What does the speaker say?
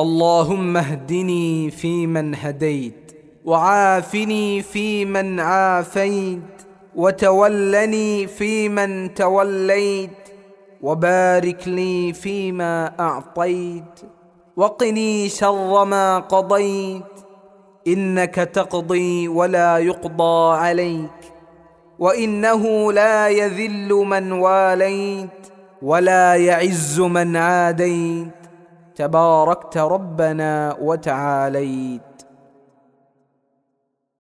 اللهم اهدني فيمن هديت وعافني فيمن عافيت وتولني فيمن توليت وبارك لي فيما أعطيت وقني شر ما قضيت إنك تقضي ولا يقضى عليك وإنه لا يذل من واليت ولا يعز من عاديت. تباركت ربنا وتعاليت.